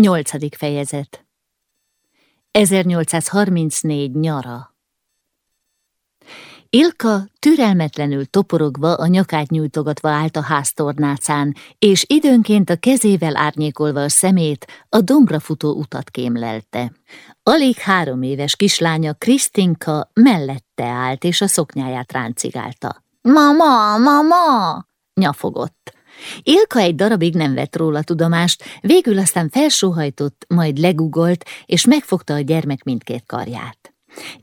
Nyolcadik fejezet 1834 nyara Ilka türelmetlenül toporogva a nyakát nyújtogatva állt a háztornácán, és időnként a kezével árnyékolva a szemét a dombra futó utat kémlelte. Alig három éves kislánya Krisztinka mellette állt, és a szoknyáját ráncigálta. Mama, mama! nyafogott. Ilka egy darabig nem vett róla tudomást, végül aztán felsóhajtott, majd legugolt, és megfogta a gyermek mindkét karját.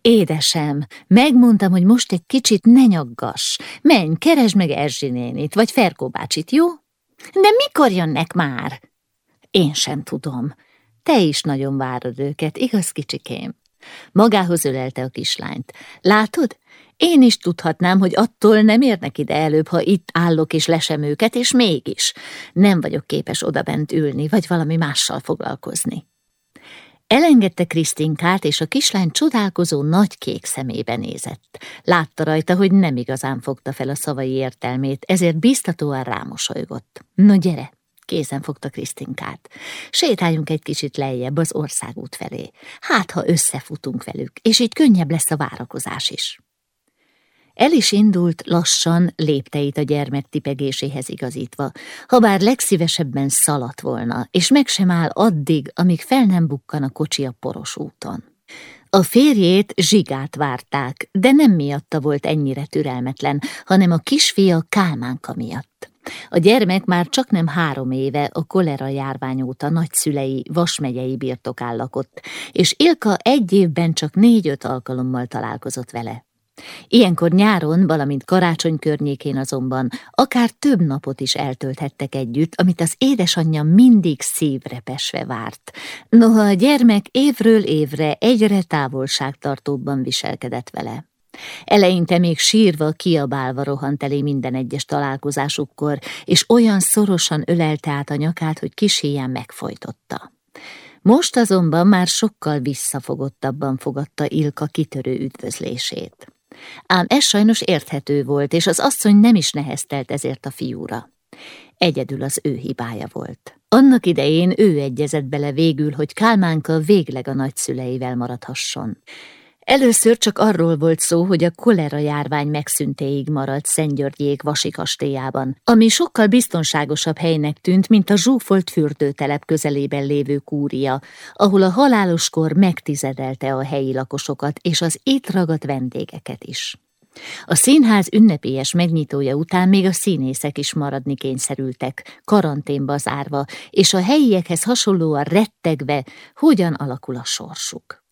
Édesem, megmondtam, hogy most egy kicsit ne nyaggass. Menj, keresd meg Erzsi nénit, vagy Ferkó bácsit, jó? De mikor jönnek már? Én sem tudom. Te is nagyon várod őket, igaz, kicsikém? Magához ölelte a kislányt. Látod, én is tudhatnám, hogy attól nem érnek ide előbb, ha itt állok és lesem őket, és mégis nem vagyok képes odabent ülni, vagy valami mással foglalkozni. Elengedte Krisztinkát, és a kislány csodálkozó nagy kék szemébe nézett. Látta rajta, hogy nem igazán fogta fel a szavai értelmét, ezért biztatóan rámosolygott. No gyere, kézen fogta Krisztinkát. Sétáljunk egy kicsit lejjebb az országút felé. Hát, ha összefutunk velük, és így könnyebb lesz a várakozás is. El is indult lassan lépteit a gyermek tipegéséhez igazítva, ha bár legszívesebben szaladt volna, és meg sem áll addig, amíg fel nem bukkan a kocsi a poros úton. A férjét zsigát várták, de nem miatta volt ennyire türelmetlen, hanem a kisfia Kálmánka miatt. A gyermek már csak nem három éve a kolera járvány óta nagyszülei Vasmegyei birtokán lakott, és Ilka egy évben csak négy-öt alkalommal találkozott vele. Ilyenkor nyáron, valamint karácsony környékén azonban akár több napot is eltölthettek együtt, amit az édesanyja mindig szívre pesve várt. Noha a gyermek évről évre egyre távolságtartóbban viselkedett vele. Eleinte még sírva, kiabálva rohant elé minden egyes találkozásukkor, és olyan szorosan ölelte át a nyakát, hogy kis megfojtotta. Most azonban már sokkal visszafogottabban fogadta Ilka kitörő üdvözlését. Ám ez sajnos érthető volt, és az asszony nem is neheztelt ezért a fiúra. Egyedül az ő hibája volt. Annak idején ő egyezett bele végül, hogy Kálmánka végleg a nagyszüleivel maradhasson. Először csak arról volt szó, hogy a kolera járvány megszüntéig maradt Szentgyörgyék Vasi kastélyában, ami sokkal biztonságosabb helynek tűnt, mint a zsúfolt fürdőtelep közelében lévő kúria, ahol a haláloskor megtizedelte a helyi lakosokat és az itt ragadt vendégeket is. A színház ünnepélyes megnyitója után még a színészek is maradni kényszerültek, karanténba zárva, és a helyiekhez hasonlóan rettegve, hogyan alakul a sorsuk.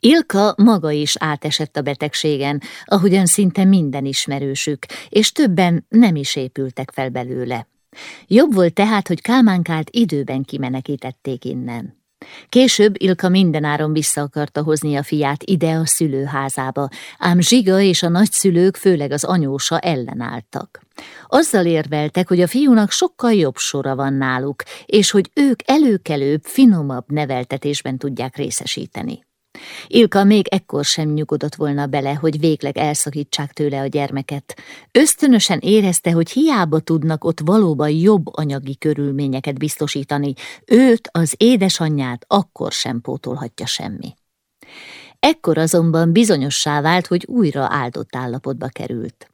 Ilka maga is átesett a betegségen, ahogyan szinte minden ismerősük, és többen nem is épültek fel belőle. Jobb volt tehát, hogy Kálmánkát időben kimenekítették innen. Később Ilka mindenáron vissza akarta hozni a fiát ide a szülőházába, ám Zsiga és a nagyszülők, főleg az anyósa ellenálltak. Azzal érveltek, hogy a fiúnak sokkal jobb sora van náluk, és hogy ők előkelőbb, finomabb neveltetésben tudják részesíteni. Ilka még ekkor sem nyugodott volna bele, hogy végleg elszakítsák tőle a gyermeket. Ösztönösen érezte, hogy hiába tudnak ott valóban jobb anyagi körülményeket biztosítani, őt, az édesanyját akkor sem pótolhatja semmi. Ekkor azonban bizonyossá vált, hogy újra áldott állapotba került.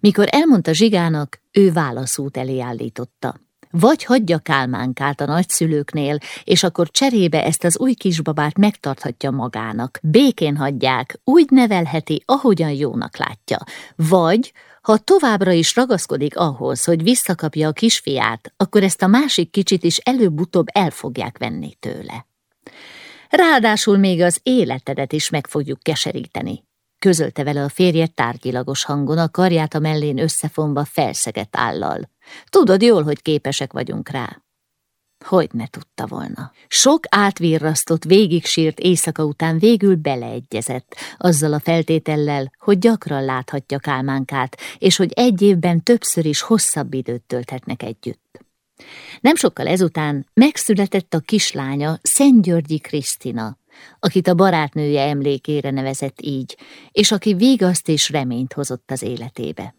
Mikor elmondta Zsigának, ő válaszút elé állította. Vagy hagyja Kálmánkát a nagyszülőknél, és akkor cserébe ezt az új kisbabát megtarthatja magának. Békén hagyják, úgy nevelheti, ahogyan jónak látja. Vagy, ha továbbra is ragaszkodik ahhoz, hogy visszakapja a kisfiát, akkor ezt a másik kicsit is előbb-utóbb el fogják venni tőle. Ráadásul még az életedet is meg fogjuk keseríteni. Közölte vele a férje tárgyilagos hangon, a karját a mellén összefonva felszegett állal. Tudod jól, hogy képesek vagyunk rá. Hogy ne tudta volna. Sok átvirrasztott, végig sírt éjszaka után végül beleegyezett, azzal a feltétellel, hogy gyakran láthatja Kálmánkát, és hogy egy évben többször is hosszabb időt tölthetnek együtt. Nem sokkal ezután megszületett a kislánya Szentgyörgyi Krisztina, akit a barátnője emlékére nevezett így, és aki vigaszt és reményt hozott az életébe.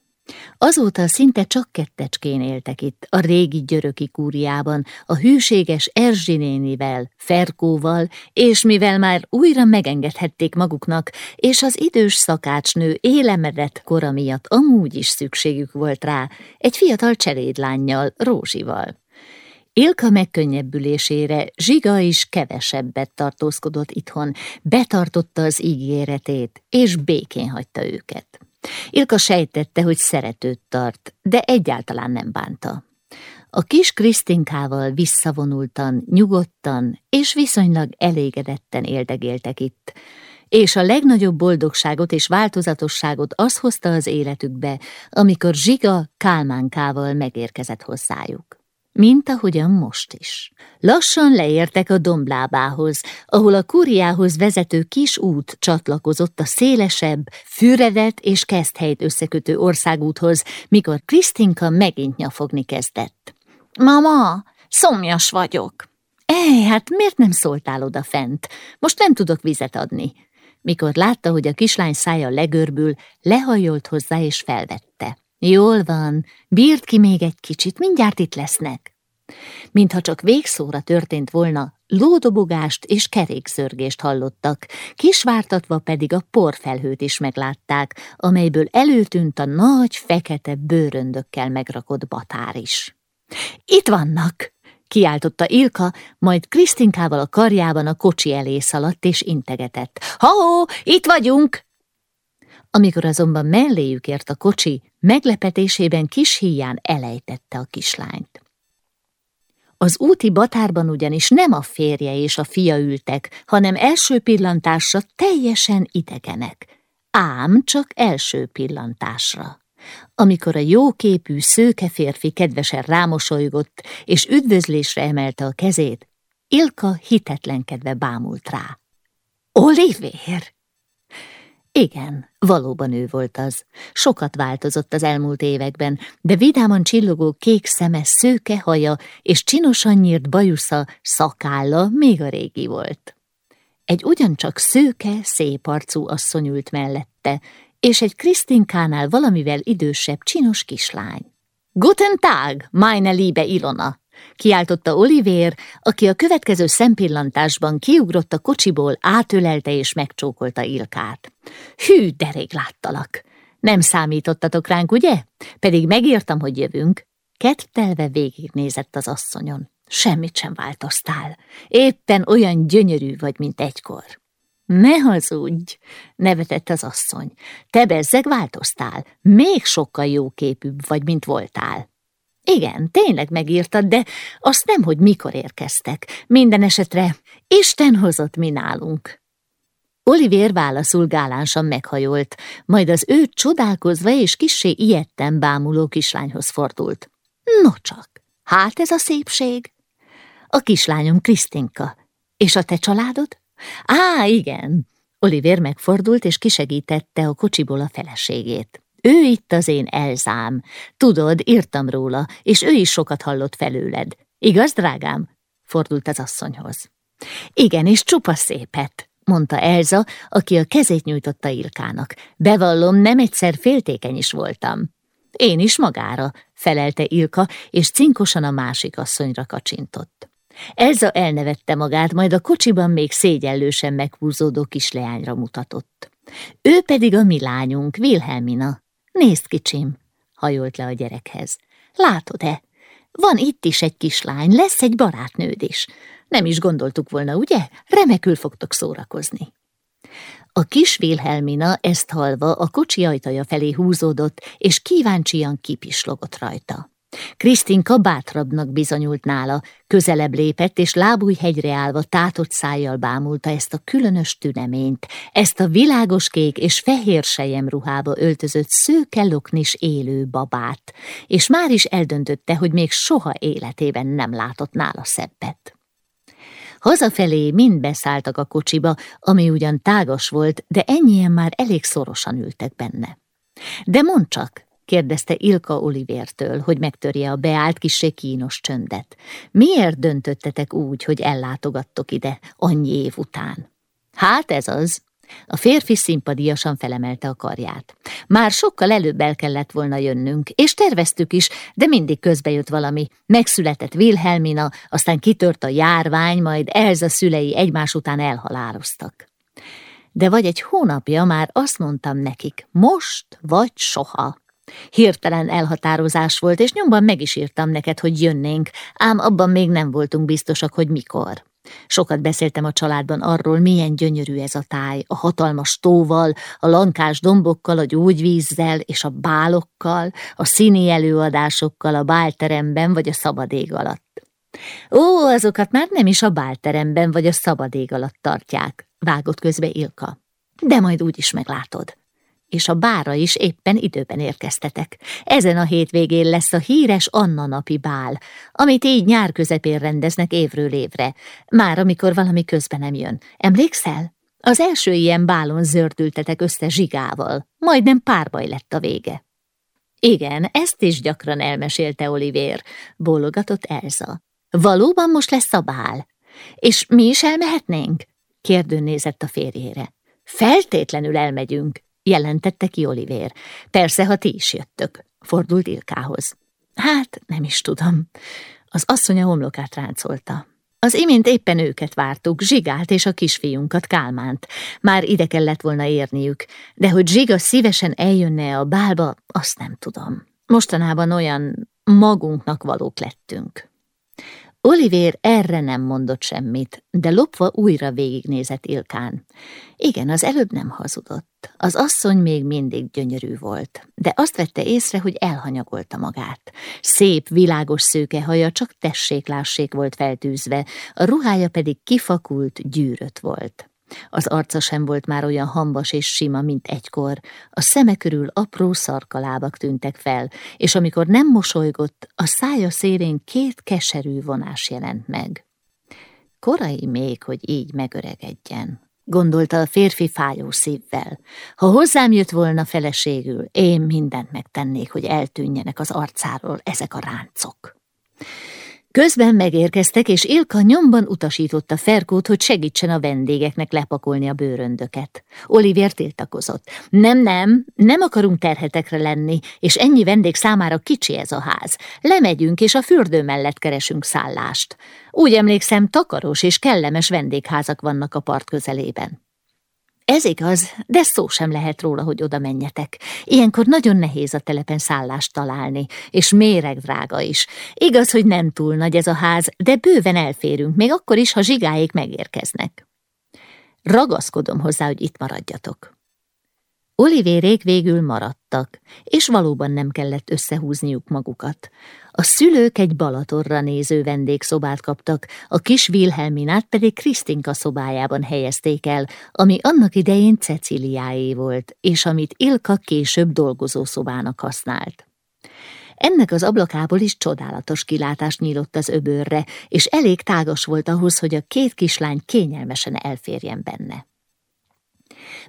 Azóta szinte csak kettecskén éltek itt, a régi györöki kúriában, a hűséges Erzsinénivel, Ferkóval, és mivel már újra megengedhették maguknak, és az idős szakácsnő élemedett kora miatt amúgy is szükségük volt rá, egy fiatal cselédlányjal, Rózsival. Ilka megkönnyebbülésére Zsiga is kevesebbet tartózkodott itthon, betartotta az ígéretét, és békén hagyta őket. Ilka sejtette, hogy szeretőt tart, de egyáltalán nem bánta. A kis Krisztinkával visszavonultan, nyugodtan és viszonylag elégedetten éldegéltek itt, és a legnagyobb boldogságot és változatosságot az hozta az életükbe, amikor Zsiga Kálmánkával megérkezett hozzájuk mint ahogyan most is. Lassan leértek a domblábához, ahol a kuriához vezető kis út csatlakozott a szélesebb, fűredett és kezdhelyt összekötő országúthoz, mikor Krisztinka megint nyafogni kezdett. Mama, szomjas vagyok. Ej, hát miért nem szóltál oda fent? Most nem tudok vizet adni. Mikor látta, hogy a kislány szája legörbül, lehajolt hozzá és felvette. Jól van, bírt ki még egy kicsit, mindjárt itt lesznek. Mintha csak végszóra történt volna, lódobogást és kerékszörgést hallottak, kisvártatva pedig a porfelhőt is meglátták, amelyből előtűnt a nagy, fekete bőröndökkel megrakott batár is. Itt vannak! kiáltotta Ilka, majd Krisztinkával a karjában a kocsi elé szaladt és integetett. Ha, itt vagyunk! Amikor azonban melléjük ért a kocsi, meglepetésében kis híján elejtette a kislányt. Az úti batárban ugyanis nem a férje és a fia ültek, hanem első pillantásra teljesen idegenek. Ám csak első pillantásra. Amikor a jóképű, szőke férfi kedvesen rámosolygott, és üdvözlésre emelte a kezét, Ilka hitetlenkedve bámult rá. Olivér! Igen, valóban ő volt az. Sokat változott az elmúlt években, de vidáman csillogó kék szeme, szőke haja és csinosan nyírt bajusza, szakálla még a régi volt. Egy ugyancsak szőke, szép arcú asszony ült mellette, és egy Krisztinkánál valamivel idősebb, csinos kislány. Guten Tag, meine liebe Ilona! Kiáltotta Olivér, aki a következő szempillantásban kiugrott a kocsiból, átölelte és megcsókolta Ilkát. Hű, de rég láttalak! Nem számítottatok ránk, ugye? Pedig megírtam, hogy jövünk. Kettelve végignézett az asszonyon. Semmit sem változtál. Éppen olyan gyönyörű vagy, mint egykor. Ne hazudj, nevetett az asszony. Te bezzeg változtál, még sokkal jóképűbb vagy, mint voltál. Igen, tényleg megírtad, de azt nem, hogy mikor érkeztek. Minden esetre Isten hozott mi nálunk. Olivér válaszul gálánsan meghajolt, majd az ő csodálkozva és kissé ilyetten bámuló kislányhoz fordult. No csak, hát ez a szépség. A kislányom Krisztinka. És a te családod? Á, igen. Olivér megfordult és kisegítette a kocsiból a feleségét. Ő itt az én Elzám. Tudod, írtam róla, és ő is sokat hallott felőled. Igaz, drágám? Fordult az asszonyhoz. Igen, és csupa szépet, mondta Elza, aki a kezét nyújtotta Ilkának. Bevallom, nem egyszer féltékeny is voltam. Én is magára, felelte Ilka, és cinkosan a másik asszonyra kacsintott. Elza elnevette magát, majd a kocsiban még szégyellősen meghúzódó kisleányra mutatott. Ő pedig a mi lányunk, Wilhelmina. Nézd, kicsim, hajolt le a gyerekhez. Látod-e? Van itt is egy kislány, lesz egy barátnőd is. Nem is gondoltuk volna, ugye? Remekül fogtok szórakozni. A kis Wilhelmina ezt halva a kocsi ajtaja felé húzódott, és kíváncsian kipislogott rajta. Krisztinka bátrabbnak bizonyult nála, közelebb lépett, és lábújhegyre állva tátott szájjal bámulta ezt a különös tüneményt, ezt a világos kék és fehér sejem ruhába öltözött szőke loknis élő babát, és már is eldöntötte, hogy még soha életében nem látott nála szebbet. Hazafelé mind beszálltak a kocsiba, ami ugyan tágas volt, de ennyien már elég szorosan ültek benne. De mondd csak, kérdezte Ilka Olivértől, hogy megtörje a beállt kissé kínos csöndet. Miért döntöttetek úgy, hogy ellátogattok ide annyi év után? Hát ez az. A férfi szimpadiasan felemelte a karját. Már sokkal előbb el kellett volna jönnünk, és terveztük is, de mindig közbejött valami. Megszületett Wilhelmina, aztán kitört a járvány, majd Elza szülei egymás után elhaláloztak. De vagy egy hónapja már azt mondtam nekik, most vagy soha. Hirtelen elhatározás volt, és nyomban meg is írtam neked, hogy jönnénk, ám abban még nem voltunk biztosak, hogy mikor. Sokat beszéltem a családban arról, milyen gyönyörű ez a táj, a hatalmas tóval, a lankás dombokkal, a gyógyvízzel és a bálokkal, a színi előadásokkal a bálteremben vagy a szabadég alatt. Ó, azokat már nem is a bálteremben vagy a szabadég alatt tartják, vágott közbe Ilka. De majd úgy is meglátod és a bára is éppen időben érkeztetek. Ezen a hétvégén lesz a híres Anna napi bál, amit így nyár közepén rendeznek évről évre, már amikor valami közben nem jön. Emlékszel? Az első ilyen bálon zördültetek össze zsigával, majdnem párbaj lett a vége. Igen, ezt is gyakran elmesélte Olivér, bólogatott Elza. Valóban most lesz a bál? És mi is elmehetnénk? Kérdőn nézett a férjére. Feltétlenül elmegyünk, jelentette ki Olivér. Persze, ha ti is jöttök, fordult Ilkához. Hát, nem is tudom. Az asszony a homlokát ráncolta. Az imént éppen őket vártuk, Zsigát és a kisfiunkat, Kálmánt. Már ide kellett volna érniük, de hogy Zsiga szívesen eljönne a bálba, azt nem tudom. Mostanában olyan magunknak valók lettünk. Olivér erre nem mondott semmit, de lopva újra végignézett Ilkán. Igen, az előbb nem hazudott. Az asszony még mindig gyönyörű volt, de azt vette észre, hogy elhanyagolta magát. Szép, világos szőke haja csak tessék-lássék volt feltűzve, a ruhája pedig kifakult, gyűrött volt. Az arca sem volt már olyan hambas és sima, mint egykor, a szeme körül apró szarkalábak tűntek fel, és amikor nem mosolygott, a szája szélén két keserű vonás jelent meg. Korai még, hogy így megöregedjen, gondolta a férfi fájó szívvel. Ha hozzám jött volna feleségül, én mindent megtennék, hogy eltűnjenek az arcáról ezek a ráncok. Közben megérkeztek, és Ilka nyomban utasította Ferkót, hogy segítsen a vendégeknek lepakolni a bőröndöket. Olivier tiltakozott. Nem, nem, nem akarunk terhetekre lenni, és ennyi vendég számára kicsi ez a ház. Lemegyünk, és a fürdő mellett keresünk szállást. Úgy emlékszem, takaros és kellemes vendégházak vannak a part közelében. Ez igaz, de szó sem lehet róla, hogy oda menjetek. Ilyenkor nagyon nehéz a telepen szállást találni, és méreg drága is. Igaz, hogy nem túl nagy ez a ház, de bőven elférünk, még akkor is, ha zsigáik megérkeznek. Ragaszkodom hozzá, hogy itt maradjatok. Olivérék végül maradtak, és valóban nem kellett összehúzniuk magukat. A szülők egy Balatorra néző vendégszobát kaptak, a kis Wilhelminát pedig Krisztinka szobájában helyezték el, ami annak idején Ceciliáé volt, és amit Ilka később dolgozószobának használt. Ennek az ablakából is csodálatos kilátást nyílott az öbörre, és elég tágas volt ahhoz, hogy a két kislány kényelmesen elférjen benne.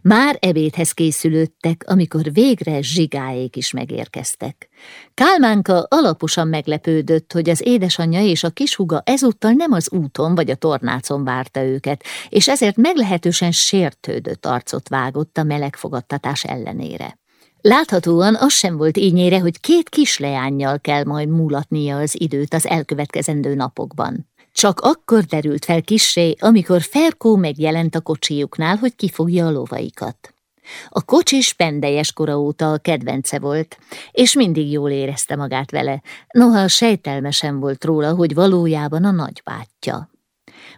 Már ebédhez készülődtek, amikor végre zsigáék is megérkeztek. Kálmánka alaposan meglepődött, hogy az édesanyja és a kishuga ezúttal nem az úton vagy a tornácon várta őket, és ezért meglehetősen sértődött arcot vágott a meleg fogadtatás ellenére. Láthatóan az sem volt ínyére, hogy két kisleányjal kell majd múlatnia az időt az elkövetkezendő napokban. Csak akkor derült fel kissé, amikor Ferkó megjelent a kocsijuknál, hogy kifogja a lovaikat. A kocsis pendejes kora óta a kedvence volt, és mindig jól érezte magát vele, noha sejtelmesen volt róla, hogy valójában a nagybátyja.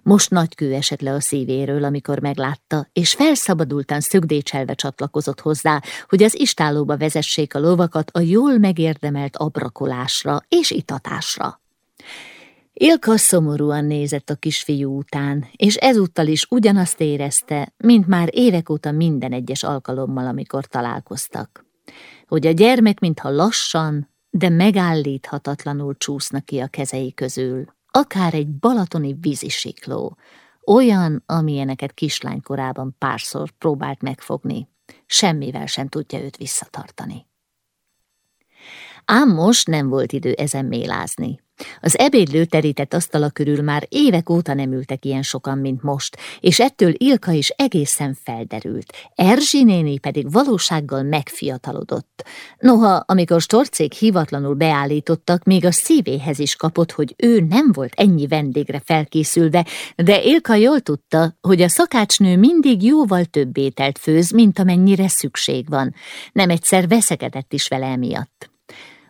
Most nagy kő esett le a szívéről, amikor meglátta, és felszabadultan szögdécselve csatlakozott hozzá, hogy az istálóba vezessék a lovakat a jól megérdemelt abrakolásra és itatásra. Ilka szomorúan nézett a kisfiú után, és ezúttal is ugyanazt érezte, mint már évek óta minden egyes alkalommal, amikor találkoztak. Hogy a gyermek mintha lassan, de megállíthatatlanul csúszna ki a kezei közül, akár egy balatoni vízisikló, olyan, amilyeneket kislánykorában párszor próbált megfogni, semmivel sem tudja őt visszatartani. Ám most nem volt idő ezen mélázni. Az ebédlő terített asztala körül már évek óta nem ültek ilyen sokan, mint most, és ettől Ilka is egészen felderült. Erzsi néni pedig valósággal megfiatalodott. Noha, amikor Storcék hivatlanul beállítottak, még a szívéhez is kapott, hogy ő nem volt ennyi vendégre felkészülve, de Ilka jól tudta, hogy a szakácsnő mindig jóval több ételt főz, mint amennyire szükség van. Nem egyszer veszekedett is vele emiatt.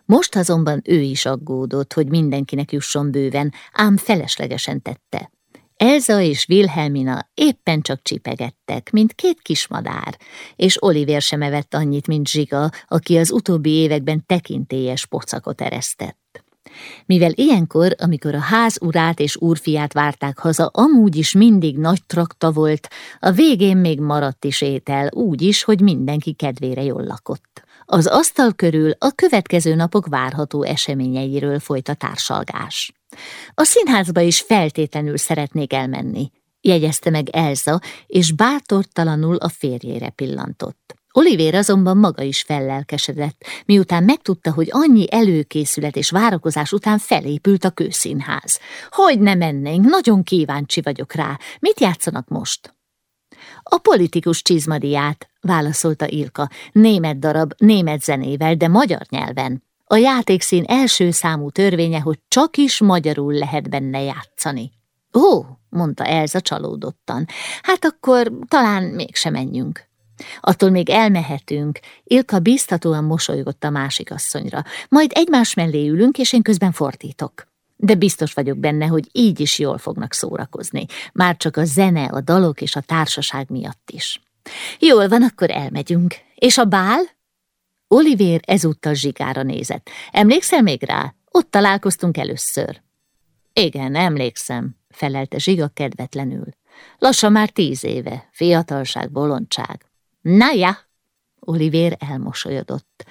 Most azonban ő is aggódott, hogy mindenkinek jusson bőven, ám feleslegesen tette. Elza és Wilhelmina éppen csak csipegettek, mint két kismadár, és Oliver sem evett annyit, mint Zsiga, aki az utóbbi években tekintélyes pocakot eresztett. Mivel ilyenkor, amikor a ház urát és úrfiát várták haza, amúgy is mindig nagy trakta volt, a végén még maradt is étel, úgy is, hogy mindenki kedvére jól lakott. Az asztal körül a következő napok várható eseményeiről folyt a társalgás. A színházba is feltétlenül szeretnék elmenni, jegyezte meg Elza, és bátortalanul a férjére pillantott. Olivér azonban maga is fellelkesedett, miután megtudta, hogy annyi előkészület és várakozás után felépült a kőszínház. Hogy ne mennénk, nagyon kíváncsi vagyok rá. Mit játszanak most? A politikus csizmadiát, válaszolta Ilka, német darab, német zenével, de magyar nyelven. A játékszín első számú törvénye, hogy csak is magyarul lehet benne játszani. Ó, mondta Elza csalódottan, hát akkor talán mégsem menjünk. Attól még elmehetünk. Ilka biztatóan mosolygott a másik asszonyra. Majd egymás mellé ülünk, és én közben fordítok. De biztos vagyok benne, hogy így is jól fognak szórakozni. Már csak a zene, a dalok és a társaság miatt is. Jól van, akkor elmegyünk. És a bál? Olivér ezúttal zsigára nézett. Emlékszel még rá? Ott találkoztunk először. Igen, emlékszem, felelte zsiga kedvetlenül. Lassan már tíz éve, fiatalság, bolondság. Na ja, Olivér elmosolyodott.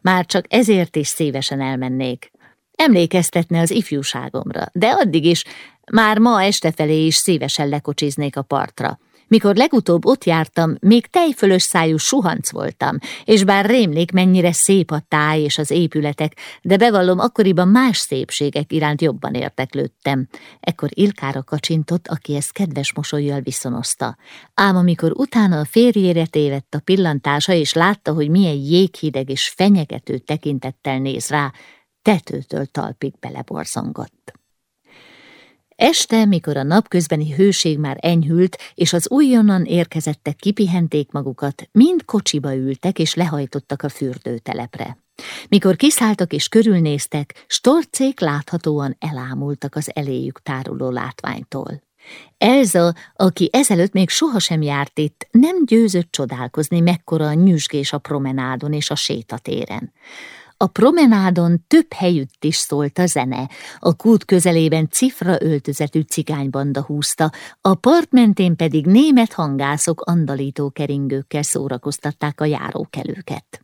Már csak ezért is szívesen elmennék. Emlékeztetne az ifjúságomra, de addig is, már ma este felé is szívesen lekocsiznék a partra. Mikor legutóbb ott jártam, még tejfölös szájú suhanc voltam, és bár rémlék mennyire szép a táj és az épületek, de bevallom, akkoriban más szépségek iránt jobban érteklődtem. Ekkor Ilkára kacsintott, aki ezt kedves mosolyjal viszonozta. Ám amikor utána a férjére tévedt a pillantása, és látta, hogy milyen jéghideg és fenyegető tekintettel néz rá, tetőtől talpig beleborzongott. Este, mikor a napközbeni hőség már enyhült, és az újonnan érkezettek kipihenték magukat, mind kocsiba ültek és lehajtottak a fürdőtelepre. Mikor kiszálltak és körülnéztek, storcék láthatóan elámultak az eléjük táruló látványtól. Elza, aki ezelőtt még sohasem járt itt, nem győzött csodálkozni, mekkora a nyüzsgés a promenádon és a sétatéren. A promenádon több helyütt is szólt a zene, a kút közelében cifra öltözetű cigánybanda húzta, a part mentén pedig német hangászok andalító keringőkkel szórakoztatták a járókelőket.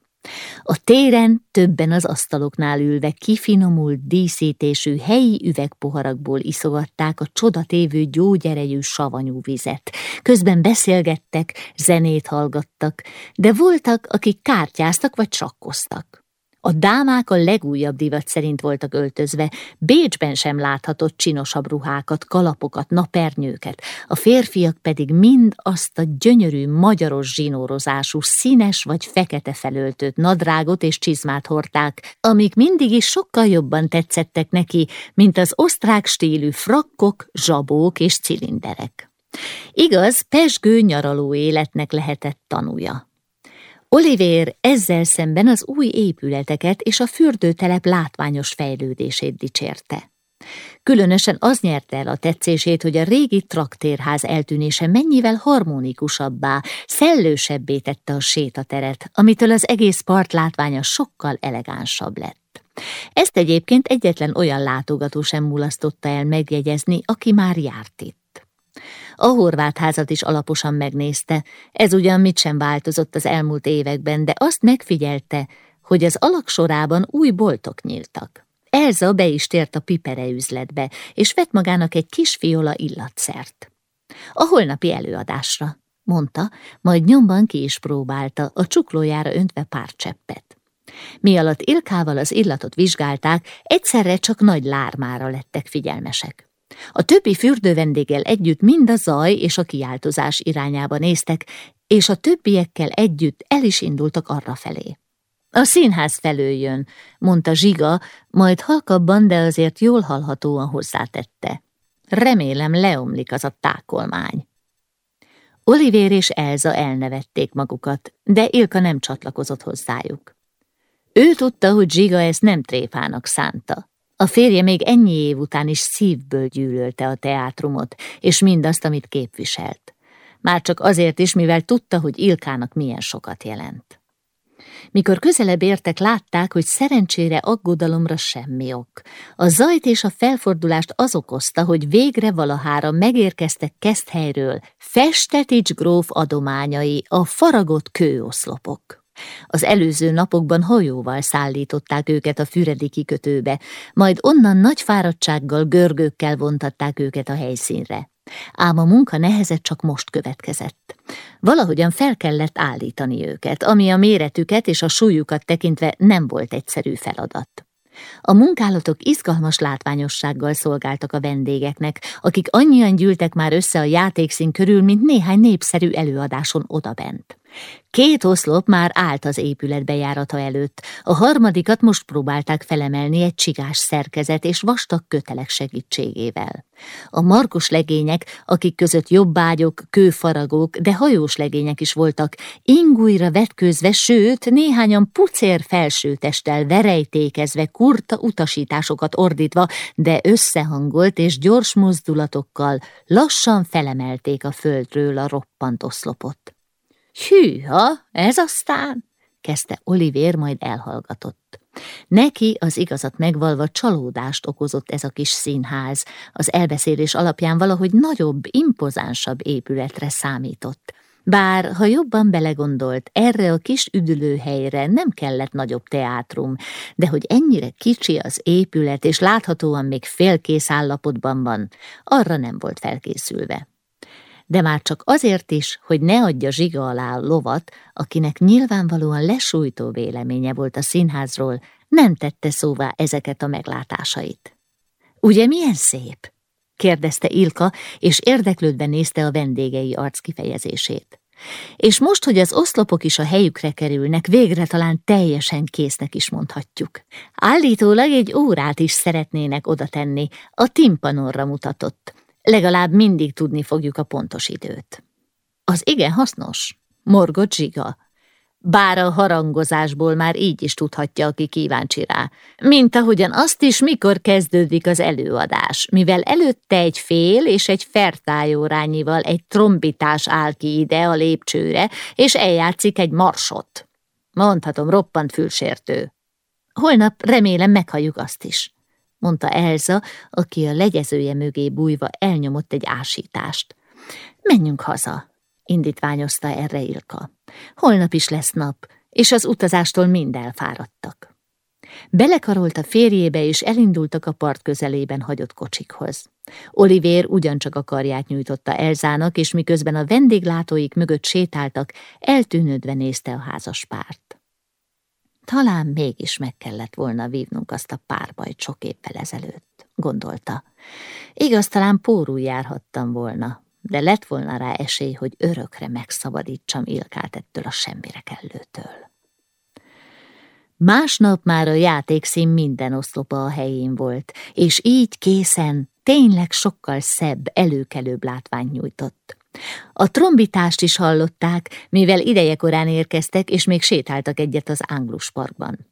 A téren többen az asztaloknál ülve kifinomult díszítésű helyi üvegpoharakból iszogatták a csodatévő gyógyerejű savanyú vizet. Közben beszélgettek, zenét hallgattak, de voltak, akik kártyáztak vagy csakkoztak. A dámák a legújabb divat szerint voltak öltözve, Bécsben sem láthatott csinosabb ruhákat, kalapokat, napernyőket, a férfiak pedig mind azt a gyönyörű magyaros zsinórozású, színes vagy fekete felöltött nadrágot és csizmát hordták, amik mindig is sokkal jobban tetszettek neki, mint az osztrák stílű frakkok, zsabók és cilinderek. Igaz, pesgő nyaraló életnek lehetett tanúja. Olivér ezzel szemben az új épületeket és a fürdőtelep látványos fejlődését dicsérte. Különösen az nyerte el a tetszését, hogy a régi traktérház eltűnése mennyivel harmonikusabbá, szellősebbé tette a sétateret, amitől az egész part látványa sokkal elegánsabb lett. Ezt egyébként egyetlen olyan látogató sem mulasztotta el megjegyezni, aki már járt itt. A horvát házat is alaposan megnézte, ez ugyan mit sem változott az elmúlt években, de azt megfigyelte, hogy az alaksorában új boltok nyíltak. Elza be is tért a pipere üzletbe, és vett magának egy kis fiola illatszert. A holnapi előadásra, mondta, majd nyomban ki is próbálta, a csuklójára öntve pár cseppet. Mi alatt Ilkával az illatot vizsgálták, egyszerre csak nagy lármára lettek figyelmesek. A többi fürdővendéggel együtt mind a zaj és a kiáltozás irányába néztek, és a többiekkel együtt el is indultak arra felé. A színház felől jön, mondta Zsiga, majd halkabban, de azért jól hallhatóan hozzátette. Remélem leomlik az a tákolmány. Olivér és Elza elnevették magukat, de Ilka nem csatlakozott hozzájuk. Ő tudta, hogy Zsiga ezt nem tréfának szánta. A férje még ennyi év után is szívből gyűlölte a teátrumot, és mindazt, amit képviselt. Már csak azért is, mivel tudta, hogy Ilkának milyen sokat jelent. Mikor közelebb értek, látták, hogy szerencsére aggodalomra semmi ok. A zajt és a felfordulást az okozta, hogy végre valahára megérkeztek Keszthelyről Festetics gróf adományai, a faragott kőoszlopok. Az előző napokban hajóval szállították őket a füredi kikötőbe, majd onnan nagy fáradtsággal, görgőkkel vontatták őket a helyszínre. Ám a munka nehezet csak most következett. Valahogyan fel kellett állítani őket, ami a méretüket és a súlyukat tekintve nem volt egyszerű feladat. A munkálatok izgalmas látványossággal szolgáltak a vendégeknek, akik annyian gyűltek már össze a játékszín körül, mint néhány népszerű előadáson odabent. Két oszlop már állt az épület bejárata előtt, a harmadikat most próbálták felemelni egy csigás szerkezet és vastag kötelek segítségével. A markos legények, akik között jobbágyok, kőfaragók, de hajós legények is voltak, ingújra vetkőzve, sőt, néhányan pucér felsőtesttel verejtékezve, kurta utasításokat ordítva, de összehangolt és gyors mozdulatokkal lassan felemelték a földről a roppant oszlopot. Hűha, ez aztán, kezdte Olivér, majd elhallgatott. Neki az igazat megvalva csalódást okozott ez a kis színház, az elbeszélés alapján valahogy nagyobb, impozánsabb épületre számított. Bár, ha jobban belegondolt, erre a kis üdülőhelyre nem kellett nagyobb teátrum, de hogy ennyire kicsi az épület, és láthatóan még félkész állapotban van, arra nem volt felkészülve de már csak azért is, hogy ne adja zsiga alá a lovat, akinek nyilvánvalóan lesújtó véleménye volt a színházról, nem tette szóvá ezeket a meglátásait. Ugye milyen szép? kérdezte Ilka, és érdeklődve nézte a vendégei arc kifejezését. És most, hogy az oszlopok is a helyükre kerülnek, végre talán teljesen késznek is mondhatjuk. Állítólag egy órát is szeretnének oda tenni, a timpanorra mutatott, Legalább mindig tudni fogjuk a pontos időt. Az igen hasznos, morgott zsiga. Bár a harangozásból már így is tudhatja, aki kíváncsi rá. Mint ahogyan azt is, mikor kezdődik az előadás, mivel előtte egy fél és egy fertájórányival egy trombitás áll ki ide a lépcsőre, és eljátszik egy marsot. Mondhatom, roppant fülsértő. Holnap remélem meghalljuk azt is mondta Elza, aki a legyezője mögé bújva elnyomott egy ásítást. Menjünk haza, indítványozta erre Ilka. Holnap is lesz nap, és az utazástól mind elfáradtak. Belekarolt a férjébe, és elindultak a part közelében hagyott kocsikhoz. Olivér ugyancsak a karját nyújtotta Elzának, és miközben a vendéglátóik mögött sétáltak, eltűnődve nézte a házas párt. Talán mégis meg kellett volna vívnunk azt a párbajt sok évvel ezelőtt, gondolta. Igaz, talán pórul járhattam volna, de lett volna rá esély, hogy örökre megszabadítsam Ilkát ettől a semmire kellőtől. Másnap már a játékszín minden oszlopa a helyén volt, és így készen tényleg sokkal szebb, előkelőbb látvány nyújtott. A trombitást is hallották, mivel idejekorán érkeztek, és még sétáltak egyet az Ánglus parkban.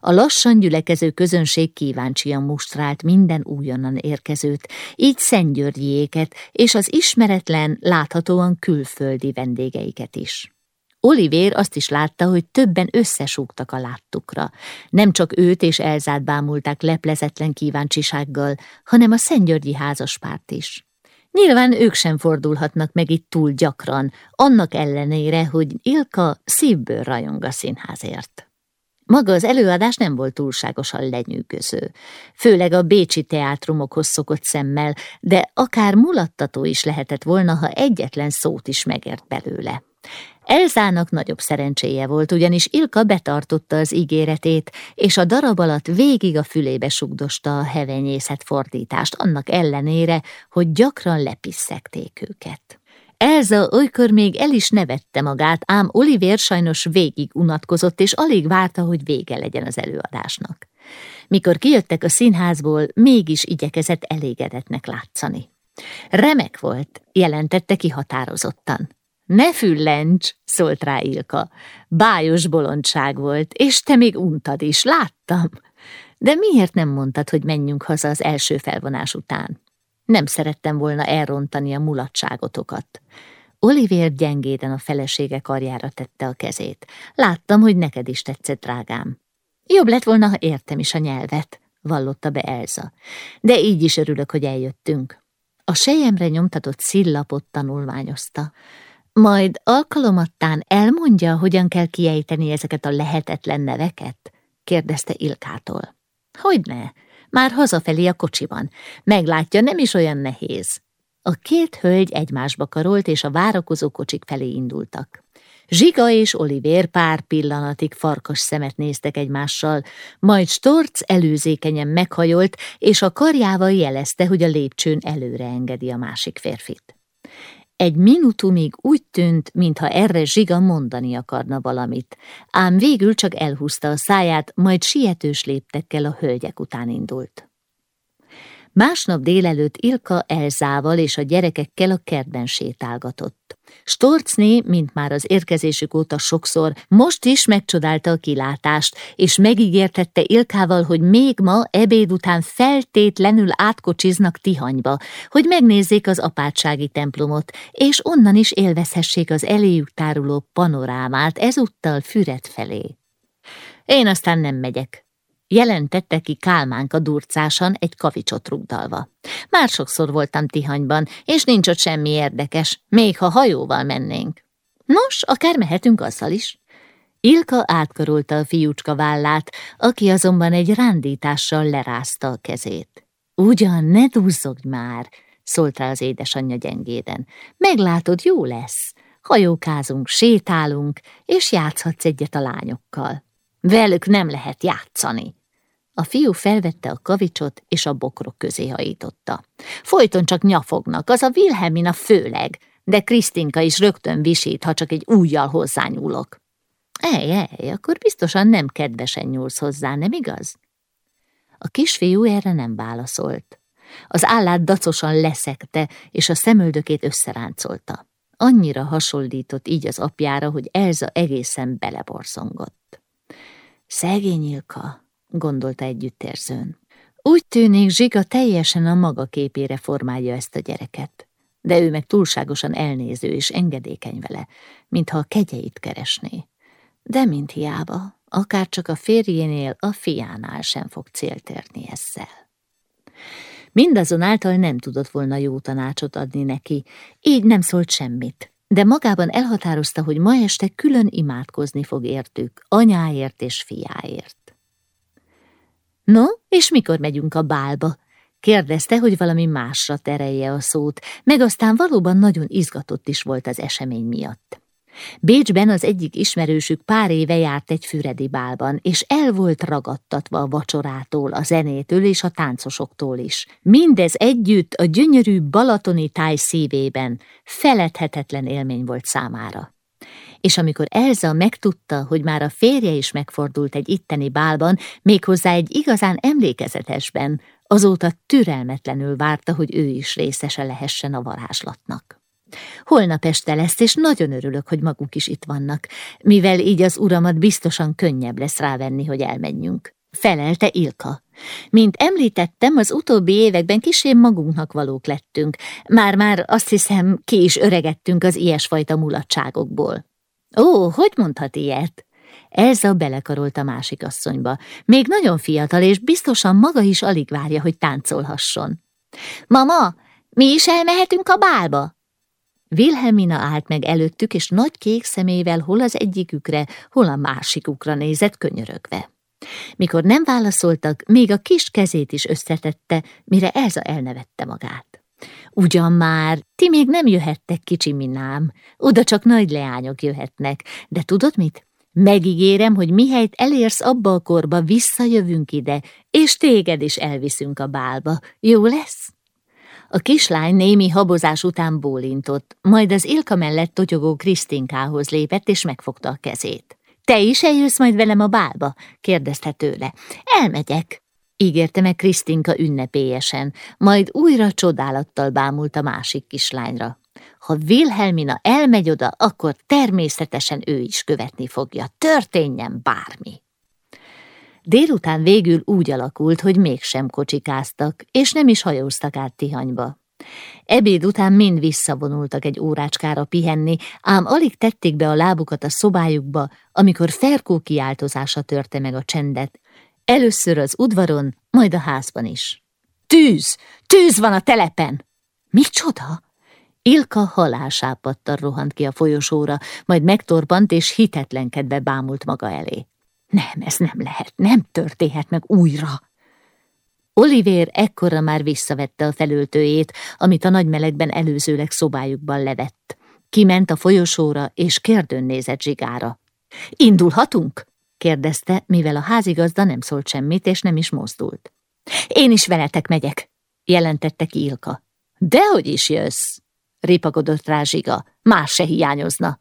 A lassan gyülekező közönség kíváncsian mustrált minden újonnan érkezőt, így Szentgyörgyiéket és az ismeretlen, láthatóan külföldi vendégeiket is. Olivér azt is látta, hogy többen összesúgtak a láttukra. Nem csak őt és Elzát bámulták leplezetlen kíváncsisággal, hanem a Szentgyörgyi házaspárt is. Nyilván ők sem fordulhatnak meg itt túl gyakran, annak ellenére, hogy Ilka szívből rajong a színházért. Maga az előadás nem volt túlságosan lenyűgöző, főleg a bécsi teátrumokhoz szokott szemmel, de akár mulattató is lehetett volna, ha egyetlen szót is megért belőle. Elzának nagyobb szerencséje volt, ugyanis Ilka betartotta az ígéretét, és a darab alatt végig a fülébe sugdosta a hevenyészet fordítást, annak ellenére, hogy gyakran lepisszekték őket. Elza olykor még el is nevette magát, ám Oliver sajnos végig unatkozott, és alig várta, hogy vége legyen az előadásnak. Mikor kijöttek a színházból, mégis igyekezett elégedetnek látszani. Remek volt, jelentette ki határozottan. Ne füllencs, szólt rá Ilka. Bájos bolondság volt, és te még untad is, láttam. De miért nem mondtad, hogy menjünk haza az első felvonás után? Nem szerettem volna elrontani a mulatságotokat. Olivier gyengéden a felesége karjára tette a kezét. Láttam, hogy neked is tetszett, drágám. Jobb lett volna, ha értem is a nyelvet, vallotta be Elza. De így is örülök, hogy eljöttünk. A sejemre nyomtatott szillapot tanulmányozta. Majd alkalomattán elmondja, hogyan kell kiejteni ezeket a lehetetlen neveket? kérdezte Ilkától. Hogyne, már hazafelé a kocsiban. Meglátja, nem is olyan nehéz. A két hölgy egymásba karolt, és a várakozó kocsik felé indultak. Zsiga és Olivér pár pillanatig farkas szemet néztek egymással, majd Storc előzékenyen meghajolt, és a karjával jelezte, hogy a lépcsőn előre engedi a másik férfit. Egy minutumig úgy tűnt, mintha erre Zsiga mondani akarna valamit, ám végül csak elhúzta a száját, majd sietős léptekkel a hölgyek után indult. Másnap délelőtt Ilka Elzával és a gyerekekkel a kertben sétálgatott. Storcné, mint már az érkezésük óta sokszor, most is megcsodálta a kilátást, és megígértette Ilkával, hogy még ma ebéd után feltétlenül átkocsiznak Tihanyba, hogy megnézzék az apátsági templomot, és onnan is élvezhessék az eléjük táruló panorámát ezúttal Füret felé. Én aztán nem megyek, jelentette ki Kálmánka durcásan egy kavicsot rugdalva. Már sokszor voltam Tihanyban, és nincs ott semmi érdekes, még ha hajóval mennénk. Nos, akár mehetünk azzal is. Ilka átkarolta a fiúcska vállát, aki azonban egy rándítással lerázta a kezét. Ugyan, ne duzzogj már, szólt rá az édesanyja gyengéden. Meglátod, jó lesz. Hajókázunk, sétálunk, és játszhatsz egyet a lányokkal. Velük nem lehet játszani. A fiú felvette a kavicsot, és a bokrok közé hajította. Folyton csak nyafognak, az a Wilhelmina főleg, de Krisztinka is rögtön visít, ha csak egy újjal hozzányúlok. Ej, ej, akkor biztosan nem kedvesen nyúlsz hozzá, nem igaz? A kisfiú erre nem válaszolt. Az állát dacosan leszekte, és a szemöldökét összeráncolta. Annyira hasonlított így az apjára, hogy Elza egészen beleborzongott. Szegény Ilka, gondolta együttérzőn. Úgy tűnik, Zsiga teljesen a maga képére formálja ezt a gyereket, de ő meg túlságosan elnéző és engedékeny vele, mintha a kegyeit keresné. De mint hiába, akár csak a férjénél, a fiánál sem fog célt érni ezzel. Mindazonáltal nem tudott volna jó tanácsot adni neki, így nem szólt semmit, de magában elhatározta, hogy ma este külön imádkozni fog értük, anyáért és fiáért. No, és mikor megyünk a bálba? Kérdezte, hogy valami másra terelje a szót, meg aztán valóban nagyon izgatott is volt az esemény miatt. Bécsben az egyik ismerősük pár éve járt egy füredi bálban, és el volt ragadtatva a vacsorától, a zenétől és a táncosoktól is. Mindez együtt a gyönyörű balatoni táj szívében feledhetetlen élmény volt számára és amikor Elza megtudta, hogy már a férje is megfordult egy itteni bálban, méghozzá egy igazán emlékezetesben, azóta türelmetlenül várta, hogy ő is részese lehessen a varázslatnak. Holnap este lesz, és nagyon örülök, hogy maguk is itt vannak, mivel így az uramat biztosan könnyebb lesz rávenni, hogy elmenjünk. Felelte Ilka. Mint említettem, az utóbbi években kisém magunknak valók lettünk. Már-már azt hiszem, ki is öregettünk az ilyesfajta mulatságokból. Ó, hogy mondhat ilyet? Elza belekarolt a másik asszonyba. Még nagyon fiatal, és biztosan maga is alig várja, hogy táncolhasson. Mama, mi is elmehetünk a bálba? Wilhelmina állt meg előttük, és nagy kék szemével hol az egyikükre, hol a másikukra nézett könyörögve. Mikor nem válaszoltak, még a kis kezét is összetette, mire Elza elnevette magát. Ugyan már, ti még nem jöhettek kicsi minám, oda csak nagy leányok jöhetnek, de tudod mit? Megígérem, hogy mihelyt elérsz abba a korba, visszajövünk ide, és téged is elviszünk a bálba. Jó lesz? A kislány némi habozás után bólintott, majd az Ilka mellett totyogó Krisztinkához lépett, és megfogta a kezét. Te is eljössz majd velem a bálba? kérdezte tőle. Elmegyek, ígérte meg Krisztinka ünnepélyesen, majd újra csodálattal bámult a másik kislányra. Ha Wilhelmina elmegy oda, akkor természetesen ő is követni fogja, történjen bármi. Délután végül úgy alakult, hogy mégsem kocsikáztak, és nem is hajóztak át Tihanyba. Ebéd után mind visszavonultak egy órácskára pihenni, ám alig tették be a lábukat a szobájukba, amikor Ferkó kiáltozása törte meg a csendet. Először az udvaron, majd a házban is. Tűz! Tűz van a telepen! Micsoda? Ilka halásápattal rohant ki a folyosóra, majd megtorpant és hitetlenkedve bámult maga elé. Nem, ez nem lehet, nem történhet meg újra. Olivér ekkora már visszavette a felöltőjét, amit a nagy melegben előzőleg szobájukban levett. Kiment a folyosóra, és kérdőn nézett zsigára. Indulhatunk? kérdezte, mivel a házigazda nem szólt semmit, és nem is mozdult. Én is veletek megyek, jelentette ki Ilka. Dehogy is jössz, ripakodott rá zsiga, más se hiányozna.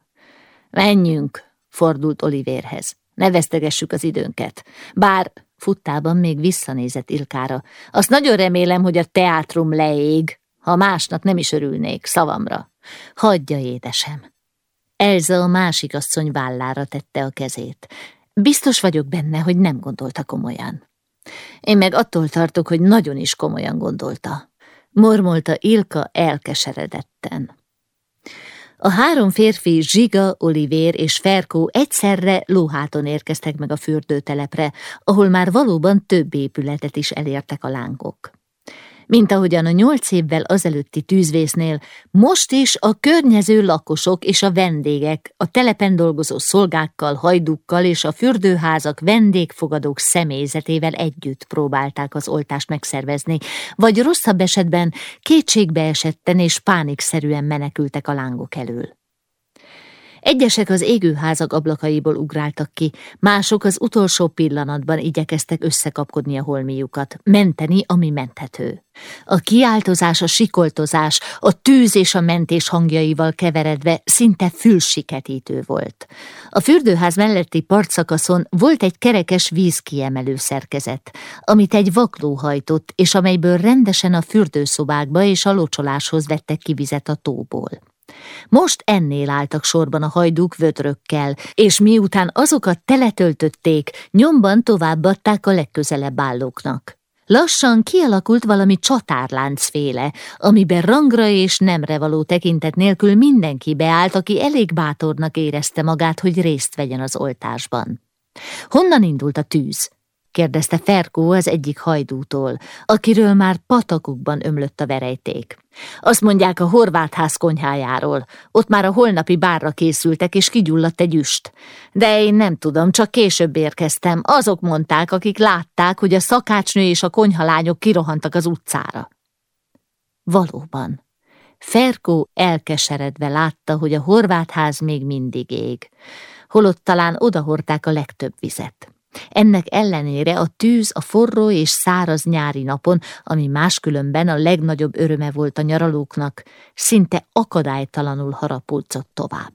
Menjünk, fordult Olivérhez. Ne vesztegessük az időnket. Bár futtában még visszanézett Ilkára. Azt nagyon remélem, hogy a teátrum leég, ha másnak nem is örülnék, szavamra. Hagyja, édesem. Elza a másik asszony vállára tette a kezét. Biztos vagyok benne, hogy nem gondolta komolyan. Én meg attól tartok, hogy nagyon is komolyan gondolta. Mormolta Ilka elkeseredetten. A három férfi, Zsiga, Olivér és Ferkó egyszerre lóháton érkeztek meg a fürdőtelepre, ahol már valóban több épületet is elértek a lángok. Mint ahogyan a nyolc évvel azelőtti tűzvésznél, most is a környező lakosok és a vendégek, a telepen dolgozó szolgákkal, hajdukkal és a fürdőházak vendégfogadók személyzetével együtt próbálták az oltást megszervezni, vagy rosszabb esetben kétségbe esetten és pánikszerűen menekültek a lángok elől. Egyesek az égőházak ablakaiból ugráltak ki, mások az utolsó pillanatban igyekeztek összekapkodni a holmiukat, menteni, ami menthető. A kiáltozás, a sikoltozás, a tűz és a mentés hangjaival keveredve szinte fülsiketítő volt. A fürdőház melletti partszakaszon volt egy kerekes vízkiemelő szerkezet, amit egy vakló hajtott, és amelyből rendesen a fürdőszobákba és a locsoláshoz vettek ki vizet a tóból. Most ennél álltak sorban a hajdúk vödrökkel, és miután azokat teletöltötték, nyomban továbbadták a legközelebb állóknak. Lassan kialakult valami csatárláncféle, amiben rangra és nemre való tekintet nélkül mindenki beállt, aki elég bátornak érezte magát, hogy részt vegyen az oltásban. Honnan indult a tűz? kérdezte Ferkó az egyik hajdútól, akiről már patakukban ömlött a verejték. Azt mondják a horvát ház konyhájáról. Ott már a holnapi bárra készültek, és kigyulladt egy üst. De én nem tudom, csak később érkeztem. Azok mondták, akik látták, hogy a szakácsnő és a konyhalányok kirohantak az utcára. Valóban. Ferkó elkeseredve látta, hogy a horvát ház még mindig ég, holott talán odahorták a legtöbb vizet. Ennek ellenére a tűz a forró és száraz nyári napon, ami máskülönben a legnagyobb öröme volt a nyaralóknak, szinte akadálytalanul harapódzott tovább.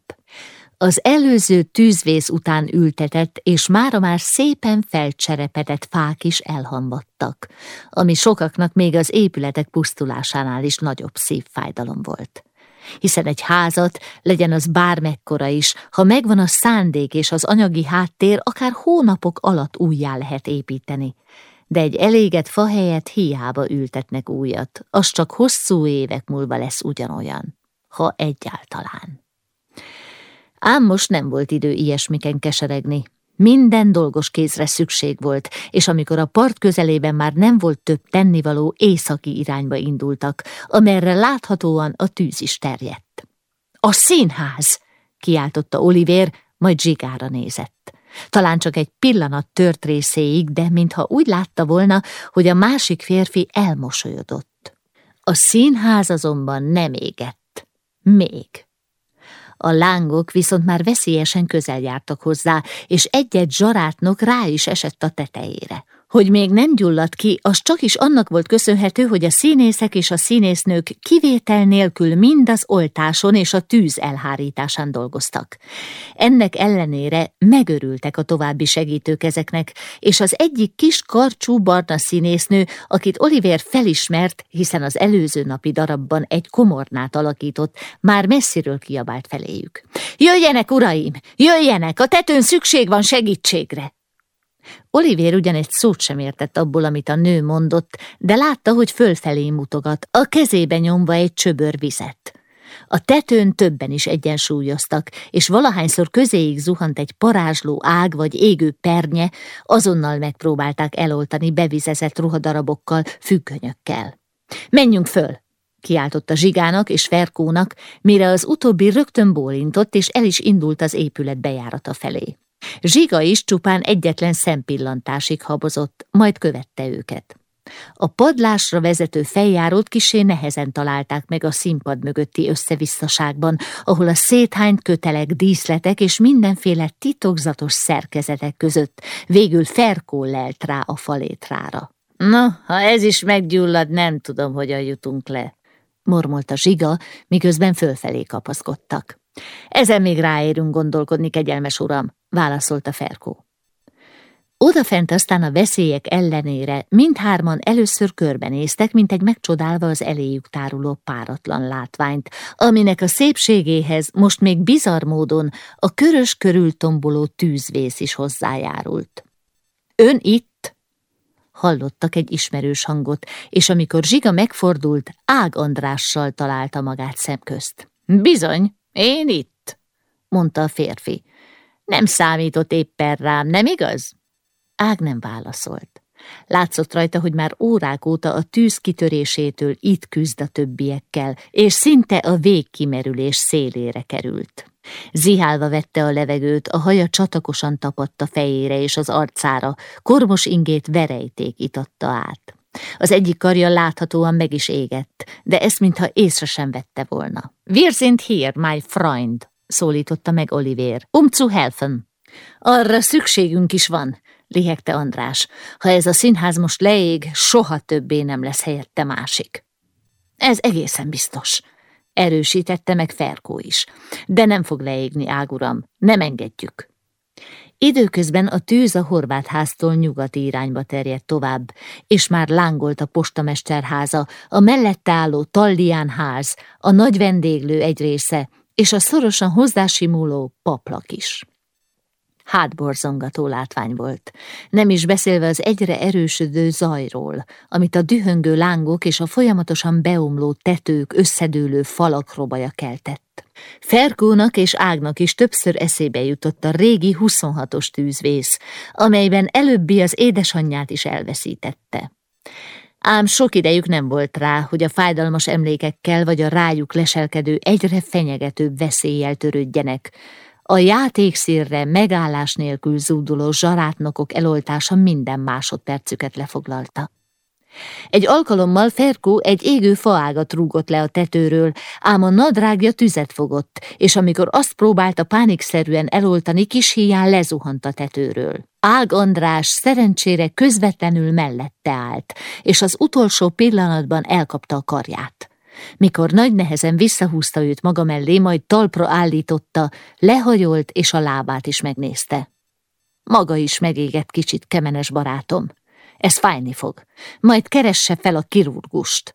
Az előző tűzvész után ültetett, és mára már szépen felcserepedett fák is elhamvadtak, ami sokaknak még az épületek pusztulásánál is nagyobb szívfájdalom volt hiszen egy házat, legyen az bármekkora is, ha megvan a szándék és az anyagi háttér, akár hónapok alatt újjá lehet építeni. De egy elégett fa helyett hiába ültetnek újat, az csak hosszú évek múlva lesz ugyanolyan, ha egyáltalán. Ám most nem volt idő ilyesmiken keseregni, minden dolgos kézre szükség volt, és amikor a part közelében már nem volt több tennivaló, északi irányba indultak, amerre láthatóan a tűz is terjedt. A színház! kiáltotta Oliver, majd zsigára nézett. Talán csak egy pillanat tört részéig, de mintha úgy látta volna, hogy a másik férfi elmosolyodott. A színház azonban nem égett. Még. A lángok viszont már veszélyesen közel jártak hozzá, és egy-egy zsarátnok rá is esett a tetejére. Hogy még nem gyulladt ki, az csak is annak volt köszönhető, hogy a színészek és a színésznők kivétel nélkül mind az oltáson és a tűz elhárításán dolgoztak. Ennek ellenére megörültek a további segítők ezeknek, és az egyik kis karcsú barna színésznő, akit Oliver felismert, hiszen az előző napi darabban egy komornát alakított, már messziről kiabált feléjük. Jöjjenek, uraim! Jöjjenek! A tetőn szükség van segítségre! Olivier ugyan egy szót sem értett abból, amit a nő mondott, de látta, hogy fölfelé mutogat, a kezébe nyomva egy csöbör vizet. A tetőn többen is egyensúlyoztak, és valahányszor közéig zuhant egy parázsló ág vagy égő pernye, azonnal megpróbálták eloltani bevizezett ruhadarabokkal, függönyökkel. Menjünk föl! kiáltotta Zsigának és Ferkónak, mire az utóbbi rögtön bólintott, és el is indult az épület bejárata felé. Zsiga is csupán egyetlen szempillantásig habozott, majd követte őket. A padlásra vezető feljárót kisé nehezen találták meg a színpad mögötti összevisszaságban, ahol a széthányt kötelek, díszletek és mindenféle titokzatos szerkezetek között végül Ferkó lelt rá a falétrára. Na, ha ez is meggyullad, nem tudom, hogyan jutunk le, mormolta Zsiga, miközben fölfelé kapaszkodtak. Ezen még ráérünk gondolkodni, kegyelmes uram, válaszolta Ferkó. Odafent aztán a veszélyek ellenére mindhárman először körbenéztek, mint egy megcsodálva az eléjük táruló páratlan látványt, aminek a szépségéhez most még bizarr módon a körös körül tomboló tűzvész is hozzájárult. Ön itt? Hallottak egy ismerős hangot, és amikor Zsiga megfordult, Ág Andrással találta magát szemközt. Bizony, én itt, mondta a férfi. Nem számított éppen rám, nem igaz? Ág nem válaszolt. Látszott rajta, hogy már órák óta a tűz kitörésétől itt küzd a többiekkel, és szinte a végkimerülés szélére került. Zihálva vette a levegőt, a haja csatakosan tapadt a fejére és az arcára, kormos ingét verejték itatta át. Az egyik karja láthatóan meg is égett, de ezt mintha észre sem vette volna. Wir sind hier, my friend, szólította meg Oliver. Um zu helfen. Arra szükségünk is van, lihegte András. Ha ez a színház most leég, soha többé nem lesz helyette másik. Ez egészen biztos, erősítette meg Ferkó is. De nem fog leégni, águram, nem engedjük. Időközben a tűz a horvát háztól nyugati irányba terjedt tovább, és már lángolt a postamesterháza, a mellette álló Tallián ház, a nagy vendéglő egy része, és a szorosan hozzásimuló paplak is. Hátborzongató látvány volt, nem is beszélve az egyre erősödő zajról, amit a dühöngő lángok és a folyamatosan beomló tetők összedőlő falak robaja keltett. Ferkónak és Ágnak is többször eszébe jutott a régi 26-os tűzvész, amelyben előbbi az édesanyját is elveszítette. Ám sok idejük nem volt rá, hogy a fájdalmas emlékekkel vagy a rájuk leselkedő egyre fenyegetőbb veszéllyel törődjenek. A játékszírre megállás nélkül zúduló zsarátnokok eloltása minden másodpercüket lefoglalta. Egy alkalommal Ferkó egy égő faágat rúgott le a tetőről, ám a nadrágja tüzet fogott, és amikor azt próbálta pánikszerűen eloltani, kis híján lezuhant a tetőről. Ág András szerencsére közvetlenül mellette állt, és az utolsó pillanatban elkapta a karját. Mikor nagy nehezen visszahúzta őt maga mellé, majd talpra állította, lehajolt és a lábát is megnézte. Maga is megégett kicsit, kemenes barátom. Ez fájni fog. Majd keresse fel a kirurgust.